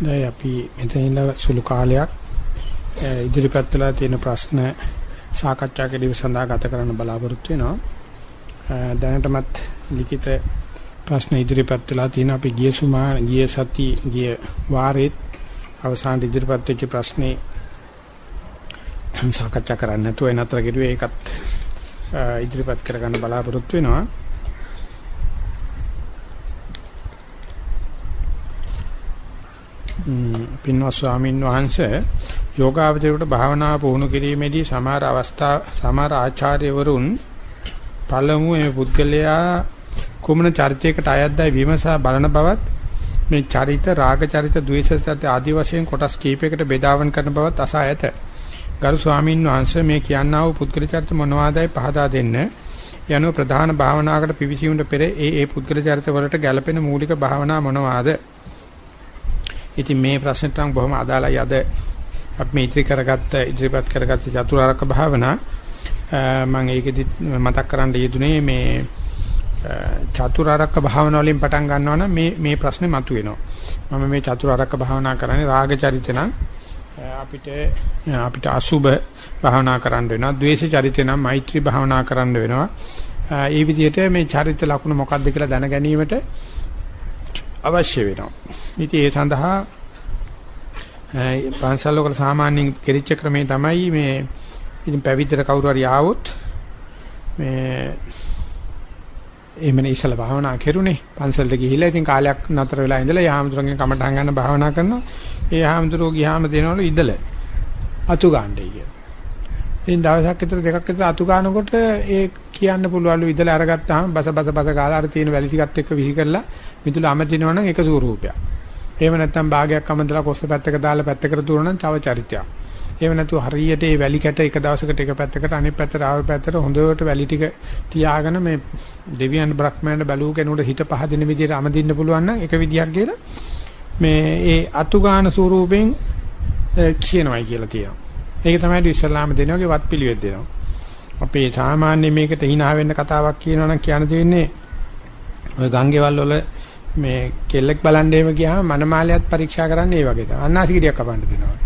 දැන් අපි මෙතන ඉඳලා සුළු කාලයක් ඉදිරිපත් වෙලා තියෙන ප්‍රශ්න සාකච්ඡා කිරීම සඳහා ගත කරන්න බලාපොරොත්තු වෙනවා. දැනටමත් ලිඛිත ප්‍රශ්න ඉදිරිපත් වෙලා තියෙන අපි ගිය සුමා ගිය සති ගිය වාරෙත් අවසාන ඉදිරිපත් වෙච්ච ප්‍රශ්නේ සාකච්ඡා කරන්න නැතුව එනතර කිරුවේ ඒකත් ඉදිරිපත් කරගන්න බලාපොරොත්තු වෙනවා. පින්වත් ස්වාමින් වහන්සේ යෝගාවචරයට භාවනා පුහුණු කිරීමේදී සමහර අවස්ථා සමහර ආචාර්යවරුන් පළමුව මේ පුද්ගලයා කුමන චරිතයකට අයත්දයි විමසා බලන බවත් මේ චරිත රාග චරිත ද්වේෂ චරිත ආදී වශයෙන් කොටස් කීපයකට බෙදාවන් කරන බවත් අසා ඇත. ගරු ස්වාමින් වහන්සේ මේ කියන්නා වූ පුද්ගල චරිත මොනවාදයි පහදා දෙන්න. යනුව ප්‍රධාන භාවනාවකට පිවිසීමට පෙර ඒ ඒ පුද්ගල චරිත වලට ගැළපෙන මූලික භාවනා මොනවාද? ඉතින් මේ ප්‍රශ්නෙට නම් බොහොම අදාළයි අද අපි මේ ඉදිරි කරගත්ත ඉදිරිපත් කරගත්ත චතුරාර්යක භාවනා. මම ඒකෙදි මතක් කරන්න යෙදුනේ මේ චතුරාර්යක භාවනා වලින් පටන් ගන්නවා නම් මේ මේ ප්‍රශ්නේ මතුවෙනවා. මම මේ චතුරාර්යක භාවනා කරන්නේ රාග චරිත නම් අපිට අපිට අසුබ භාවනා කරන්න වෙනවා. ද්වේෂ චරිත නම් මෛත්‍රී භාවනා කරන්න වෙනවා. ඒ විදිහට මේ චරිත ලක්ෂණ මොකක්ද කියලා දැන ගැනීමට අවශ්‍ය වෙනවා. ඉතින් ඒ සඳහා පන්සල් වල සාමාන්‍යයෙන් කෙරිච්ච ක්‍රමේ තමයි මේ ඉතින් පැවිද්දට කවුරු හරි ආවොත් මේ එමනේ ඉස්සලා භාවනා කරුනේ පන්සලට ගිහිල්ලා ඉතින් කාලයක් නතර වෙලා ඉඳලා යාමතුරුන්ගෙන් කමටහන් ගන්න භාවනා කරනවා. ඒ යාමතුරුෝ ගියාම දෙනවලු ඉදල අතු ගන්නයි කිය. ඉතින් දවසක් විතර දෙකක් විතර අතු ගන්නකොට ඒ කියන්න පුළුවන්ලු ඉදලා අරගත්තාම බස බස බස ගාලා අර තියෙන වැලි ටිකත් එක්ක විහි කරලා මිදුල අමදිනවා නම් ඒක ස්වරූපයක්. එහෙම නැත්නම් භාගයක් අමදලා කොස්ස පැත්තක දාලා පැත්තකට තුරන නම් තව චරිතයක්. එහෙම නැතුව හරියට මේ වැලි කැට එක දවසකට එක පැත්තකට අනිත් පැත්තට ආව පැත්තට හොඳට වැලි ටික තියාගෙන මේ දෙවියන් බ්‍රහ්මයන් බැලුව කෙනෙකුට හිත පහදින විදිහට අමදින්න පුළුවන් නම් එක විදියක් කියලා මේ ඒ අතුගාන ස්වරූපෙන් කියනවායි කියලා කියනවා. ඒක තමයි ඉස්ලාම දෙනවාගේ වත් පිළිවෙත් දෙනවා. අපේ සාමාන්‍ය මේකට hina වෙන්න කතාවක් කියනවා නම් කියන්න තියෙන්නේ ඔය ගංගේවල් වල මේ කෙල්ලෙක් බලන්න එහෙම ගියාම මනමාලයත් පරීක්ෂා කරන්න ඒ වගේ තමයි. අන්නාසිකඩියක් කපන්න දෙනවා.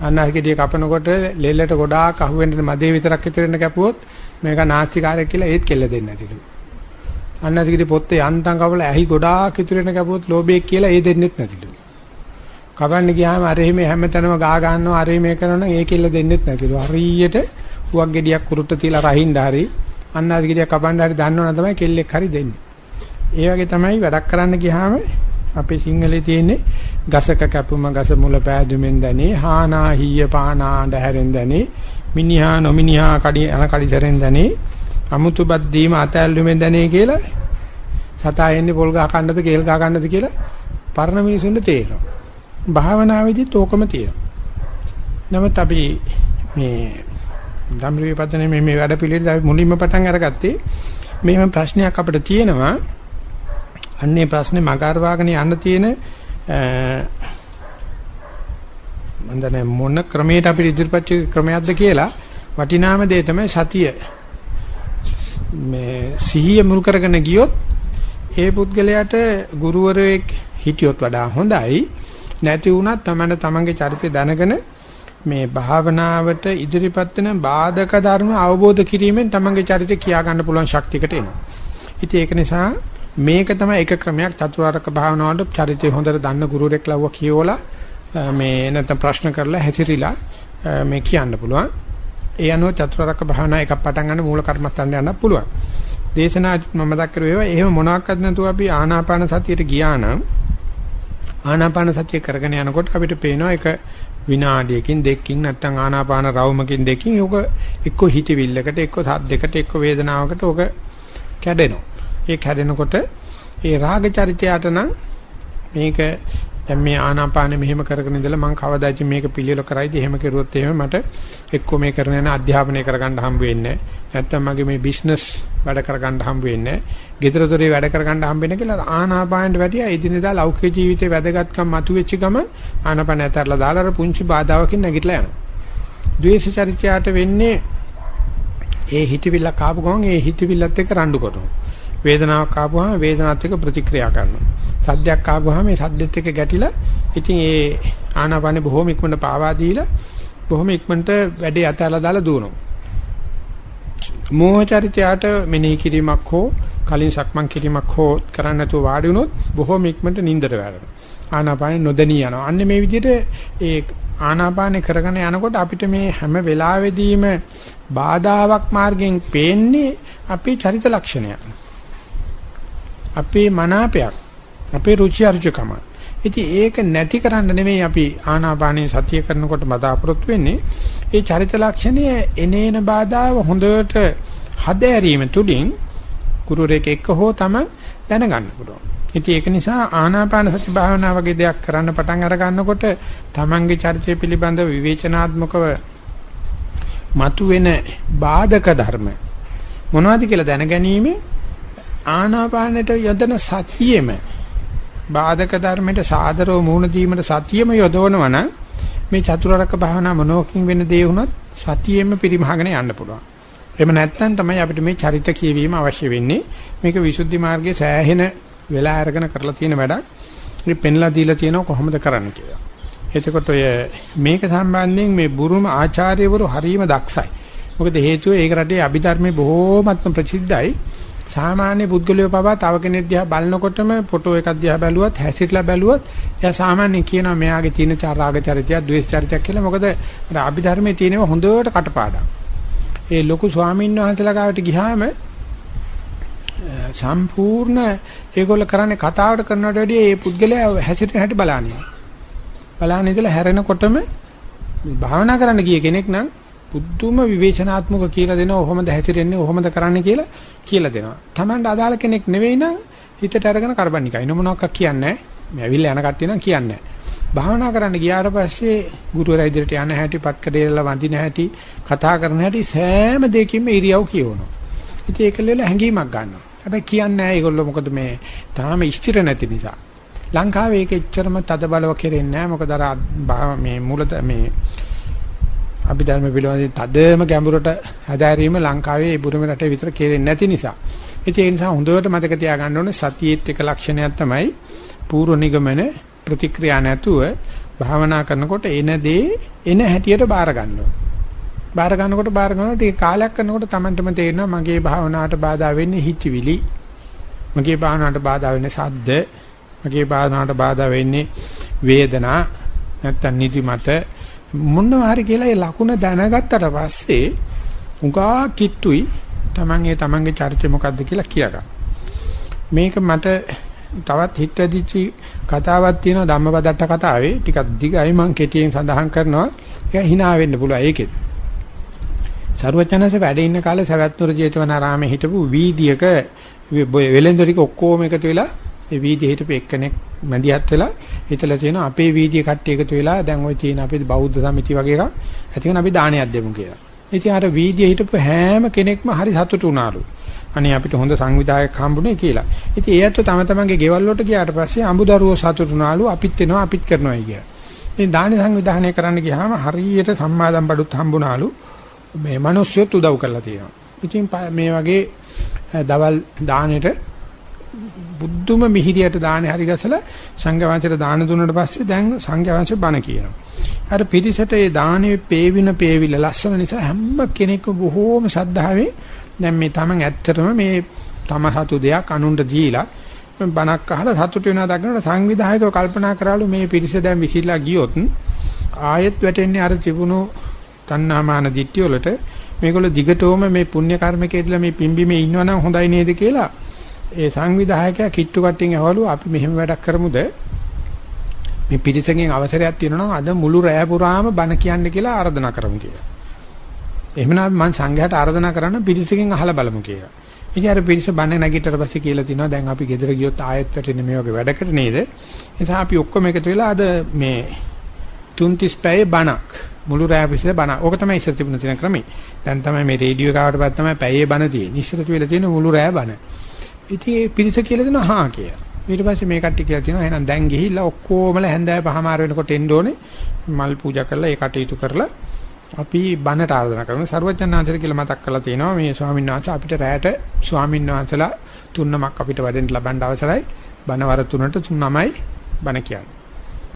අන්නාසිකඩිය කපනකොට ලෙල්ලට ගොඩාක් අහුවෙන්න මදේ විතරක් ඉතුරු වෙන්න කැපුවොත් මේක නාස්තිකාරයක් කියලා ඒත් කෙල්ල දෙන්නේ නැතිලු. අන්නාසිකඩිය පොත්තේ යන්තම් කවල ඇහි ගොඩාක් ඉතුරු වෙන්න කැපුවොත් ලෝභයෙක් කියලා ඒ දෙන්නෙත් නැතිලු. කපන්න ගියාම අර එහෙම හැමතැනම ගා ගන්නවා අර මේ කරනවා නම් ඒ කෙල්ල දෙන්නෙත් නැතිලු. හරියට උවක් ගෙඩියක් කුරුට්ට තියලා රහින්න හරි අන්නාසිකඩියක් කපන්න හරි දන්නවනම් තමයි කෙල්ලෙක් හරි දෙන්නේ. ඒ වගේ තමයි වැඩක් කරන්න ගියාම අපේ සිංහලේ තියෙන්නේ ගසක කැපුම ගස මුල පෑදුමෙන් දැනේ හානා හීය පානා ඇඳහැරෙන් දැනේ මිනිහා නොමිනිහා කඩි අන කඩිසරෙන් දැනේ අමුතු බත් දීම අතැල්ලුමෙන් දැනේ කියලා සතා එන්නේ පොල් ගහ කන්නද කේල් ගහ කන්නද කියලා පරණ මිනිසුන්ට තේරෙනවා භාවනාවේදීත් ඕකම තියෙනවා. නමුත් අපි මේ ධම්රේ පදනේ මේ මේ වැඩ පිළිවෙල මුලින්ම පටන් අරගත්තේ මේම ප්‍රශ්නයක් අපිට තියෙනවා. අන්නේ ප්‍රශ්නේ මගහරවාගෙන යන්න තියෙන මම දන්නේ මොන ක්‍රමයකට අපිට ඉදිරිපත් ක්‍රමයක්ද කියලා වටිනාම දේ තමයි සතිය. මේ සිහිය මුල් කරගෙන ගියොත් ඒ පුද්ගලයාට ගුරුවරයෙක් හිටියොත් වඩා හොඳයි. නැති වුණත් තමන්න තමන්ගේ චරිතය දැනගෙන මේ භාවනාවට ඉදිරිපත් වෙන බාධක ධර්ම අවබෝධ කිරීමෙන් තමන්ගේ චරිතය කියා ගන්න පුළුවන් ශක්තියකට එනවා. ඉතින් ඒක නිසා මේක තමයි එක ක්‍රමයක් චතුරාර්යක භාවනාවට චරිතය හොඳට දන්න ගුරුවරෙක් ලව්ව කියවලා මේ නැත්නම් ප්‍රශ්න කරලා හැතිරිලා මේ කියන්න පුළුවන්. ඒ අනුව චතුරාර්යක භාවනා එකක් පටන් ගන්න මූල කර්මස්ථානට යන්න පුළුවන්. දේශනා මම දක්කර වේවා එහෙම මොනවාක්වත් නැතුව අපි ආනාපාන සතියට ගියා නම් ආනාපාන සතිය කරගෙන යනකොට අපිට පේනවා එක විනාඩියකින් දෙකකින් නැත්නම් ආනාපාන රවුමකින් දෙකකින් යෝග එක්ක හිතවිල්ලකට එක්ක සද්දයකට එක්ක වේදනාවකට ඕක කැඩෙනවා. ඒ කැඩෙනකොට ඒ රාග චරිතයට නම් මේක දැන් මේ ආනාපානෙ මෙහෙම කරගෙන ඉඳලා මම කවදාද මේක පිළියෙල කරයිද? එහෙම කරුවොත් එහෙම මට එක්ක මේ කරන යන අධ්‍යාපනය කරගන්න හම්බ වෙන්නේ නැත්නම් මගේ මේ බිස්නස් වැඩ කරගන්න හම්බ වෙන්නේ ගෙදර දොරේ වැඩ කරගන්න හම්බ වෙන්නේ කියලා ආනාපානෙට වැඩිය එදිනෙදා ලෞකික ජීවිතේ වැදගත්කම් මතුවෙච්ච ගම ආනාපාන ඇතරලා දාලා අර පුංචි බාධාවකින් නැගිටලා යනවා. ද්වේෂ චරිතයට වෙන්නේ ඒ හිතවිල්ල කාපු ගමන් ඒ හිතවිල්ලත් එක්ක රණ්ඩු කරනවා. වේදනාවක් ආපුවාම වේදනාවත් එක්ක ප්‍රතික්‍රියා කරනවා. සද්දයක් ආපුවාම මේ සද්දෙත් එක්ක ගැටිලා ඉතින් ඒ ආනාපානෙ බොහොම ඉක්මනට පාවා දීලා බොහොම ඉක්මනට වැඩේ අතහැරලා දාලා දුවනවා. මෝහ චරිතයට මෙනෙහි කිරීමක් හෝ කලින් සක්මන් කිරීමක් හෝ කරන්න නැතුව වාඩි වුණොත් බොහොම ඉක්මනට නිින්දට වැටෙනවා. ආනාපානෙ නොදැනී යනවා. අන්න මේ විදිහට ඒ ආනාපානෙ කරගෙන යනකොට අපිට මේ හැම වෙලාවෙදීම බාධාවක් මාර්ගයෙන් පේන්නේ අපේ චරිත ලක්ෂණයක්. අපේ මනාපයක්. අපේ රුචි අරුචිකම. ඉතින් ඒක නැති කරන්න නෙමෙයි අපි ආනාපානේ සතිය කරනකොට බදාපොරොත්තු වෙන්නේ. ඒ චරිත ලක්ෂණය එනේන බාධාව හොඳට හදෑරීම තුලින් ගුරුරෙක් එක්ක හෝ තම දැනගන්න පුළුවන්. ඉතින් ඒක නිසා ආනාපාන සති භාවනා වගේ දෙයක් කරන්න පටන් අර ගන්නකොට තමන්ගේ චරිතය පිළිබඳ විවේචනාත්මකව මතුවෙන බාධක ධර්ම මොනවද කියලා දැනගැනීමේ ආනාපානෙට යොදන සතියෙම බාධක ධර්මයට සාදරව මුහුණ දීමට සතියෙම යොදවනවා නම් මේ චතුරාර්යක භාවනා මොනෝකින් වෙන දේ වුණත් සතියෙම පරිමහගෙන යන්න පුළුවන්. එහෙම නැත්නම් තමයි අපිට මේ චරිත කියවීම අවශ්‍ය වෙන්නේ. මේක විසුද්ධි මාර්ගයේ සෑහෙන වෙලා අරගෙන කරලා තියෙන වැඩක්. මේ පෙන්ලා දීලා තියෙනවා කොහොමද කරන්න කියලා. එතකොට ඔය මේක සම්බන්ධයෙන් මේ බුරුම ආචාර්යවරු හරීම දක්ෂයි. මොකද හේතුව ඒක රටේ අභිධර්මයේ බොහෝමත්ම ප්‍රසිද්ධයි. සාමාන්‍ය පුද්ගලයෝ පවා තව කෙනෙක් දිහා බලනකොටම ෆොටෝ එකක් දිහා බැලුවත් හැසිරලා බැලුවත් එයා සාමාන්‍යයෙන් කියනවා මෙයාගේ තියෙන චාරාග චරිතයක් ද්වේෂ චරිතයක් කියලා. මොකද අර අභිධර්මයේ තියෙනවා හොඳට කටපාඩම්. ඒ ලොකු ස්වාමීන් වහන්සේලා ගාවට ගියාම සම්පූර්ණ ඒගොල්ල කරන්නේ කතාවට කරනවට වැඩිය ඒ පුද්ගලයා හැසිරෙන හැටි බලන්නේ. බලන්නේ ඉතලා හැරෙනකොටම භාවනා කරන්න ගිය කෙනෙක් නම් පුදුම විවේචනාත්මක කියලා දෙනවා කොහොමද හැසිරෙන්නේ කොහොමද කරන්නේ කියලා කියලා දෙනවා. Tamanට අදාළ කෙනෙක් නෙවෙයි නම් හිතට අරගෙන කරබන්නිකයි. නෝ මොනවක් කියන්නේ නැහැ. මේ ඇවිල්ලා යන කට්ටිය නම් කියන්නේ භාවනා කරන්න ගියාට පස්සේ ගුරුවරයා ඉදිරියට යන හැටි, පත්කඩේලා වඳින හැටි, කතා කරන හැටි සෑම දෙයකින්ම ඉරියව් කියවනවා. ඉතින් ඒකලෙල හැංගීමක් ගන්නවා. හැබැයි කියන්නේ නැහැ ඒගොල්ලෝ මොකද මේ තාම ස්ථිර නැති නිසා. ලංකාවේ ඒක එච්චරම තද බලව කෙරෙන්නේ නැහැ. මොකද අර මේ මූල මේ අභිධර්ම පිළිබඳ තදම ගැඹුරට හදාරීම ලංකාවේ ඒ බුරුම රටේ විතර කෙරෙන්නේ නැති නිසා. ඉතින් ඒ නිසා හොඳට මතක තියාගන්න ඕනේ සතියේත් එක ලක්ෂණයක් තමයි පූර්ව නිගමන ප්‍රතික්‍රියා නැතුව භාවනා කරනකොට එන දේ එන හැටියට බාර ගන්නවා. බාර ගන්නකොට බාර ගන්නකොට ටික කාලයක් කරනකොට Tamanටම තේරෙනවා මගේ භාවනාවට බාධා වෙන්නේ හිතවිලි. මගේ භාවනාවට බාධා වෙන්නේ සද්ද. මගේ භාවනාවට බාධා වෙන්නේ වේදනා නැත්තම් නිදිමත මොනවා හරි කියලා ඒ ලකුණ දැනගත්තට පස්සේ උගා කිට්ටුයි Taman ඒ Tamanගේ චර්ච මොකද්ද කියලා කියාගන්න. මේක මට තවත් හිත ඇදිච්ච කතාවක් තියෙනවා ධම්මපදට්ට කතාවේ. ටිකක් දිගයි මම කෙටියෙන් සඳහන් කරනවා. ඒක hina වෙන්න පුළුවන් ඒකෙත්. සරුවචනසේ වැඩ ඉන්න කාලේ සවැත්නුර ජේතවනාරාමේ හිටපු වීදියක වෙලෙන්දරික ඔක්කොම එකතු වෙලා ඒ වීදියේ හිටපු එක්කෙනෙක් මැදිහත් වෙලා හිතලා තියෙනවා අපේ වීදියේ කට්ටිය එකතු වෙලා දැන් ওই තියෙන අපේ බෞද්ධ සමිතිය වගේ එකක් ඇතිගෙන අපි දානයක් දෙමු කියලා. ඉතින් අර වීදියේ හිටපු හැම කෙනෙක්ම හරි සතුටු වුණාලු. අනේ අපිට හොඳ සංවිධායක හම්බුනේ කියලා. ඉතින් ඒ ඇත්තෝ තම තමන්ගේ ගෙවල් වලට ගියාට පස්සේ අඹදරුවෝ සතුටු වුණාලු අපිත් එනවා අපිත් කරනවායි කියලා. ඉතින් දාන සංවිධානය කරන්න ගියාම හරියට සම්මාදම් බඩුත් හම්බුණාලු. මේ මිනිස්සුත් උදව් කරලා තියෙනවා. ඉතින් මේ වගේ දවල් දානෙට බුද්ධුම මිහිරියට දානේ හරි ගසලා සංඝවංශයට දාන දුන්නාට පස්සේ දැන් සංඝවංශ බණ කියනවා. අර පිටිසට ඒ දානේ පේවින පේවිල ලස්සන නිසා හැම කෙනෙක්ම බොහෝම සද්ධාවේ දැන් මේ Taman ඇත්තටම මේ තම සතු දෙයක් අනුන්ට දීලා බණක් අහලා සතුට වෙනවා දකින්නට සංවිධායකව කල්පනා කරාලු මේ පිරිස දැන් විසිරලා ගියොත් ආයෙත් වැටෙන්නේ අර තිබුණු තණ්හාමාන දිට්ඨිය වලට මේගොල්ලෝ දිගටම මේ පුණ්‍ය කර්මකේදලා මේ පිම්බීමේ ඉන්නවනම් හොඳයි නේද කියලා ඒ සංවිධායකයා කිට්ටු කට්ටියන් ඇහවලු අපි මෙහෙම වැඩක් කරමුද මේ පිරිසකින් අවසරයක් තියෙනවා නම් අද මුළු රැය පුරාම බණ කියන්න කියලා ආරාධනා කරමු කියලා. එහෙමනම් මම සංඝයාට ආරාධනා කරන්න පිරිසකින් අහලා බලමු කියලා. ඉතින් අර පිරිස බණ නැගිටතර පස්සේ කියලා තිනවා දැන් අපි ගෙදර ගියොත් ආයෙත් වැටෙන්නේ මේ වගේ වැඩකට නේද? ඒ නිසා අපි ඔක්කොම එකතු වෙලා අද මේ තුන්තිස් පැයේ බණක් මුළු රැය පිළිසෙ බණ. ඕක තමයි ඉස්සර තිබුණ තියෙන ක්‍රමය. දැන් තමයි මේ රේඩියෝ එකකට පස්සේ තමයි පැයේ බණ තියෙන්නේ. ඉස්සර තිබිලා තියෙන මුළු රැය බණ. ඉතින් ඒ පිරිස කියලා දෙනවා හා කියලා. ඊට පස්සේ මේ කට්ටිය කියලා තියෙනවා එහෙනම් දැන් ගිහිල්ලා ඔක්කොමලා හැන්දෑව පහමාර වෙනකොට එන්න ඕනේ. මල් පූජා කරලා ඒ කටයුතු කරලා අපි බණට ආරාධනා කරනවා. සර්වඥාන්තර කියලා මතක් කරලා තියෙනවා මේ ස්වාමීන් වහන්සේ අපිට රැයට ස්වාමීන් වහන්සලා තුන්නමක් අපිට වැඩෙන්න ලබන්න අවසරයි. බණවර තුනට තුනමයි බණ කියන්නේ.